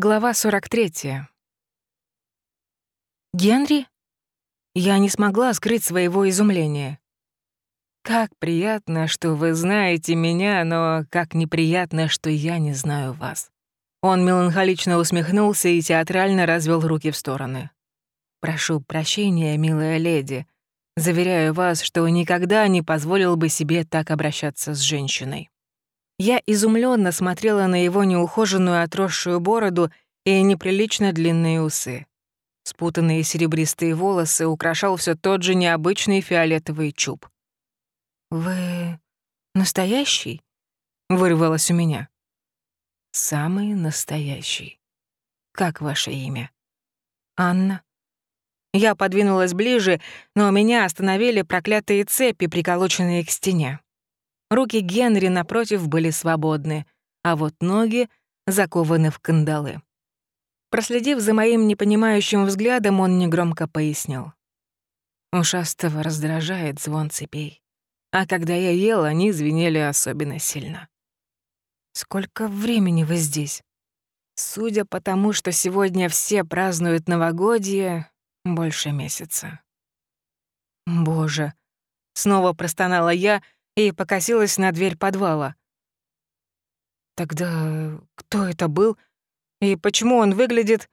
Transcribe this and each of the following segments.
Глава 43. «Генри?» Я не смогла скрыть своего изумления. «Как приятно, что вы знаете меня, но как неприятно, что я не знаю вас». Он меланхолично усмехнулся и театрально развел руки в стороны. «Прошу прощения, милая леди. Заверяю вас, что никогда не позволил бы себе так обращаться с женщиной». Я изумленно смотрела на его неухоженную отросшую бороду и неприлично длинные усы. Спутанные серебристые волосы украшал все тот же необычный фиолетовый чуб. «Вы настоящий?» — вырвалось у меня. «Самый настоящий. Как ваше имя?» «Анна». Я подвинулась ближе, но меня остановили проклятые цепи, приколоченные к стене. Руки Генри, напротив, были свободны, а вот ноги закованы в кандалы. Проследив за моим непонимающим взглядом, он негромко пояснил. Ушастого раздражает звон цепей. А когда я ел, они звенели особенно сильно. «Сколько времени вы здесь?» Судя по тому, что сегодня все празднуют новогодие, больше месяца. «Боже!» — снова простонала я — и покосилась на дверь подвала. Тогда кто это был и почему он выглядит...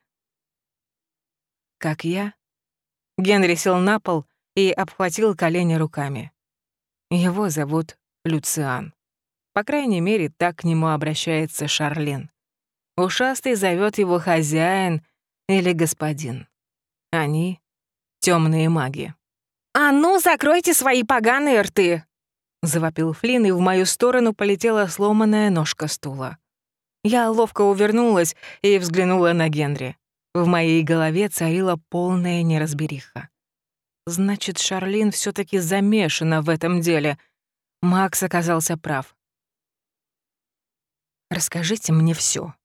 Как я? Генри сел на пол и обхватил колени руками. Его зовут Люциан. По крайней мере, так к нему обращается Шарлин. Ушастый зовет его хозяин или господин. Они — темные маги. «А ну, закройте свои поганые рты!» Завопил Флинн, и в мою сторону полетела сломанная ножка стула. Я ловко увернулась и взглянула на Генри. В моей голове царила полная неразбериха. Значит, Шарлин все таки замешана в этом деле. Макс оказался прав. «Расскажите мне все.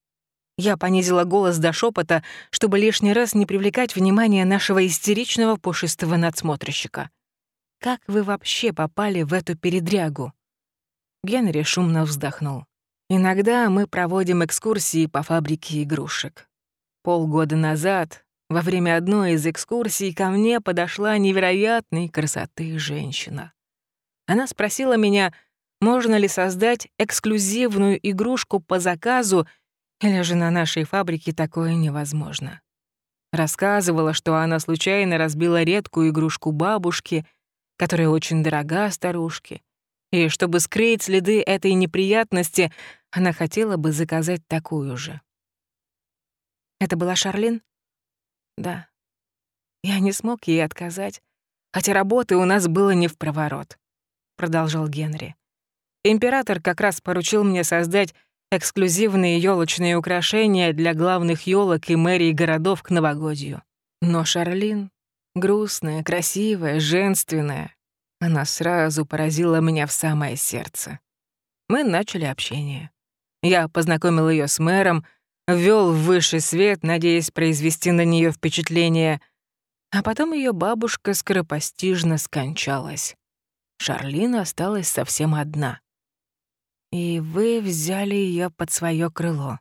Я понизила голос до шепота, чтобы лишний раз не привлекать внимание нашего истеричного пушистого надсмотрщика. Как вы вообще попали в эту передрягу?» Генри шумно вздохнул. «Иногда мы проводим экскурсии по фабрике игрушек. Полгода назад, во время одной из экскурсий, ко мне подошла невероятной красоты женщина. Она спросила меня, можно ли создать эксклюзивную игрушку по заказу, или же на нашей фабрике такое невозможно. Рассказывала, что она случайно разбила редкую игрушку бабушки — которая очень дорога старушке. И чтобы скрыть следы этой неприятности, она хотела бы заказать такую же. Это была Шарлин? Да. Я не смог ей отказать, хотя работы у нас было не в проворот, продолжал Генри. Император как раз поручил мне создать эксклюзивные елочные украшения для главных елок и мэрий городов к новогодию. Но Шарлин Грустная, красивая, женственная. Она сразу поразила меня в самое сердце. Мы начали общение. Я познакомил ее с мэром, ввел в высший свет, надеясь произвести на нее впечатление, а потом ее бабушка скоропостижно скончалась. Шарлина осталась совсем одна. И вы взяли ее под свое крыло.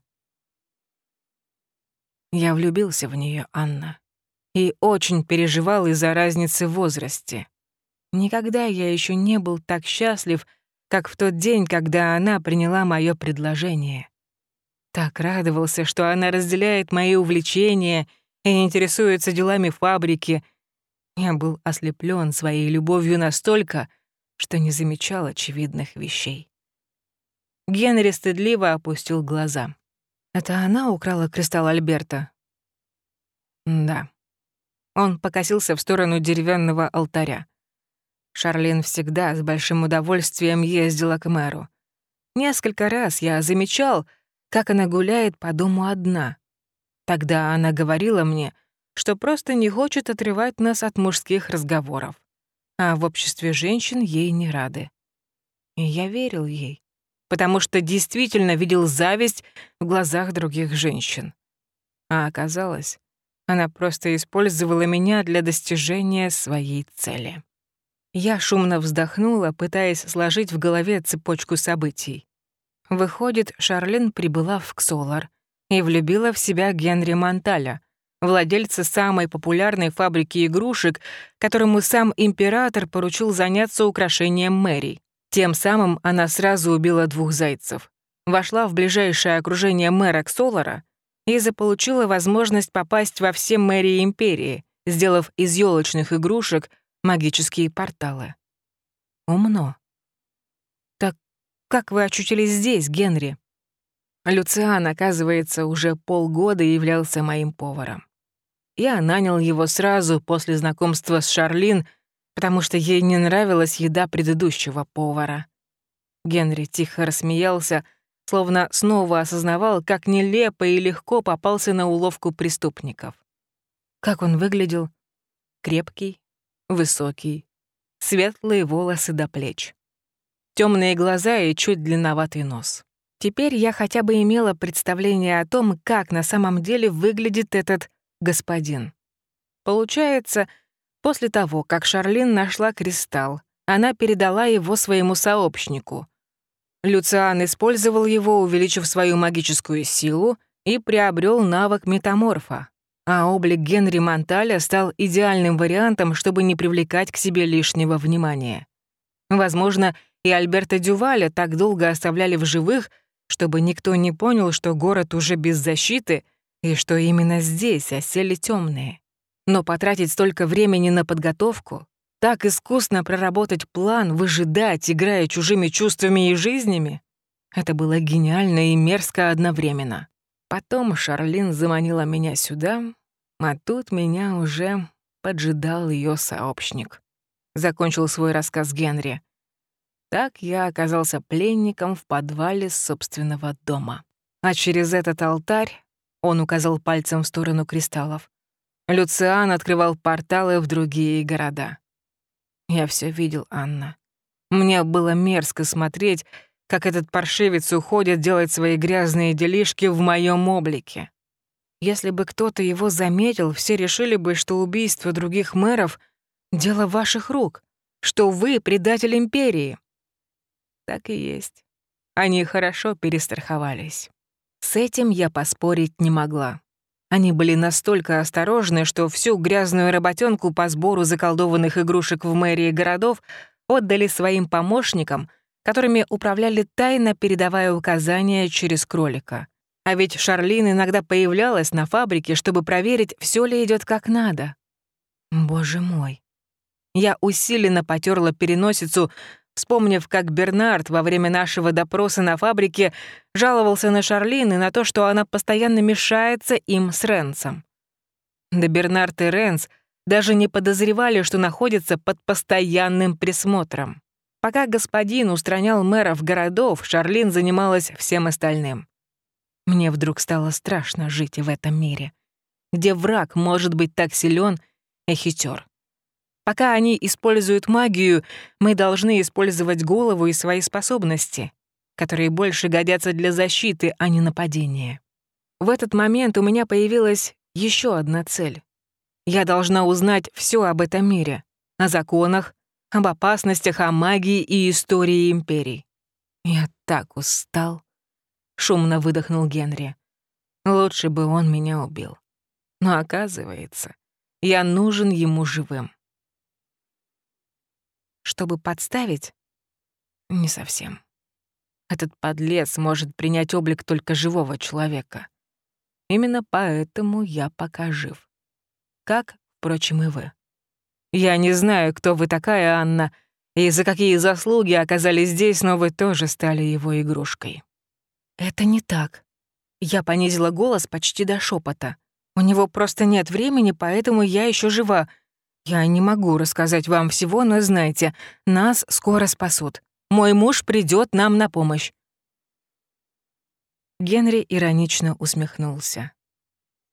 Я влюбился в нее, Анна и очень переживал из-за разницы в возрасте. Никогда я еще не был так счастлив, как в тот день, когда она приняла мое предложение. Так радовался, что она разделяет мои увлечения и интересуется делами фабрики. Я был ослеплен своей любовью настолько, что не замечал очевидных вещей. Генри стыдливо опустил глаза. «Это она украла кристалл Альберта?» «Да». Он покосился в сторону деревянного алтаря. Шарлин всегда с большим удовольствием ездила к мэру. Несколько раз я замечал, как она гуляет по дому одна. Тогда она говорила мне, что просто не хочет отрывать нас от мужских разговоров, а в обществе женщин ей не рады. И я верил ей, потому что действительно видел зависть в глазах других женщин. А оказалось, она просто использовала меня для достижения своей цели. Я шумно вздохнула, пытаясь сложить в голове цепочку событий. Выходит, Шарлин прибыла в Ксолар, и влюбила в себя Генри Монталя, владельца самой популярной фабрики игрушек, которому сам император поручил заняться украшением мэрий. Тем самым она сразу убила двух зайцев. Вошла в ближайшее окружение мэра Ксолара и заполучила возможность попасть во все мэрии империи, сделав из елочных игрушек магические порталы. Умно. Так как вы очутились здесь, Генри? Люциан, оказывается, уже полгода являлся моим поваром. Я нанял его сразу после знакомства с Шарлин, потому что ей не нравилась еда предыдущего повара. Генри тихо рассмеялся, словно снова осознавал, как нелепо и легко попался на уловку преступников. Как он выглядел? Крепкий, высокий, светлые волосы до плеч, темные глаза и чуть длинноватый нос. Теперь я хотя бы имела представление о том, как на самом деле выглядит этот господин. Получается, после того, как Шарлин нашла кристалл, она передала его своему сообщнику. Люциан использовал его, увеличив свою магическую силу, и приобрел навык метаморфа а облик Генри Монталя стал идеальным вариантом, чтобы не привлекать к себе лишнего внимания. Возможно, и Альберта Дюваля так долго оставляли в живых, чтобы никто не понял, что город уже без защиты и что именно здесь осели темные. Но потратить столько времени на подготовку, так искусно проработать план, выжидать, играя чужими чувствами и жизнями, это было гениально и мерзко одновременно. Потом Шарлин заманила меня сюда, а тут меня уже поджидал ее сообщник. Закончил свой рассказ Генри. Так я оказался пленником в подвале собственного дома. А через этот алтарь он указал пальцем в сторону кристаллов. Люциан открывал порталы в другие города. Я все видел, Анна. Мне было мерзко смотреть, как этот паршивец уходит делать свои грязные делишки в моем облике. Если бы кто-то его заметил, все решили бы, что убийство других мэров — дело ваших рук, что вы предатель империи. Так и есть. Они хорошо перестраховались. С этим я поспорить не могла. Они были настолько осторожны, что всю грязную работенку по сбору заколдованных игрушек в мэрии городов отдали своим помощникам, которыми управляли тайно передавая указания через кролика — а ведь Шарлин иногда появлялась на фабрике, чтобы проверить, все ли идет как надо. Боже мой. Я усиленно потерла переносицу, вспомнив, как Бернард во время нашего допроса на фабрике жаловался на Шарлин и на то, что она постоянно мешается им с Ренсом. Да Бернард и Ренс даже не подозревали, что находятся под постоянным присмотром. Пока господин устранял мэров городов, Шарлин занималась всем остальным. Мне вдруг стало страшно жить в этом мире, где враг может быть так силен и хитер. Пока они используют магию, мы должны использовать голову и свои способности, которые больше годятся для защиты, а не нападения. В этот момент у меня появилась еще одна цель. Я должна узнать все об этом мире, о законах, об опасностях, о магии и истории империй. Я так устал шумно выдохнул Генри. Лучше бы он меня убил. Но оказывается, я нужен ему живым. Чтобы подставить? Не совсем. Этот подлец может принять облик только живого человека. Именно поэтому я пока жив. Как, впрочем, и вы. Я не знаю, кто вы такая, Анна, и за какие заслуги оказались здесь, но вы тоже стали его игрушкой. «Это не так». Я понизила голос почти до шепота. «У него просто нет времени, поэтому я еще жива. Я не могу рассказать вам всего, но знайте, нас скоро спасут. Мой муж придет нам на помощь». Генри иронично усмехнулся.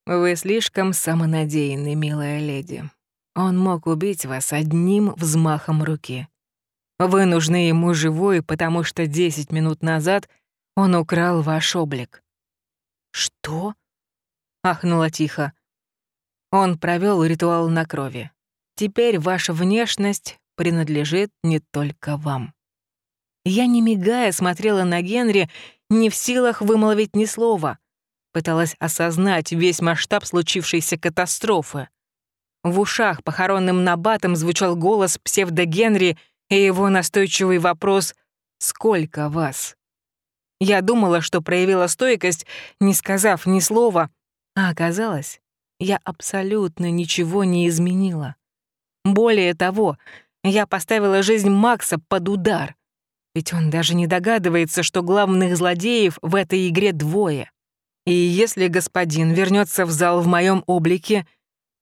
«Вы слишком самонадеянны, милая леди. Он мог убить вас одним взмахом руки. Вы нужны ему живой, потому что десять минут назад — он украл ваш облик». «Что?» — ахнула тихо. «Он провел ритуал на крови. Теперь ваша внешность принадлежит не только вам». Я, не мигая, смотрела на Генри, не в силах вымолвить ни слова, пыталась осознать весь масштаб случившейся катастрофы. В ушах похоронным набатом звучал голос псевдо-Генри и его настойчивый вопрос «Сколько вас?». Я думала, что проявила стойкость, не сказав ни слова, а оказалось, я абсолютно ничего не изменила. Более того, я поставила жизнь Макса под удар. Ведь он даже не догадывается, что главных злодеев в этой игре двое. И если господин вернется в зал в моем облике,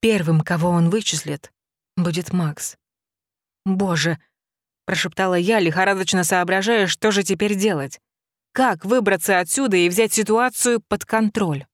первым, кого он вычислит, будет Макс. «Боже!» — прошептала я, лихорадочно соображая, что же теперь делать. Как выбраться отсюда и взять ситуацию под контроль?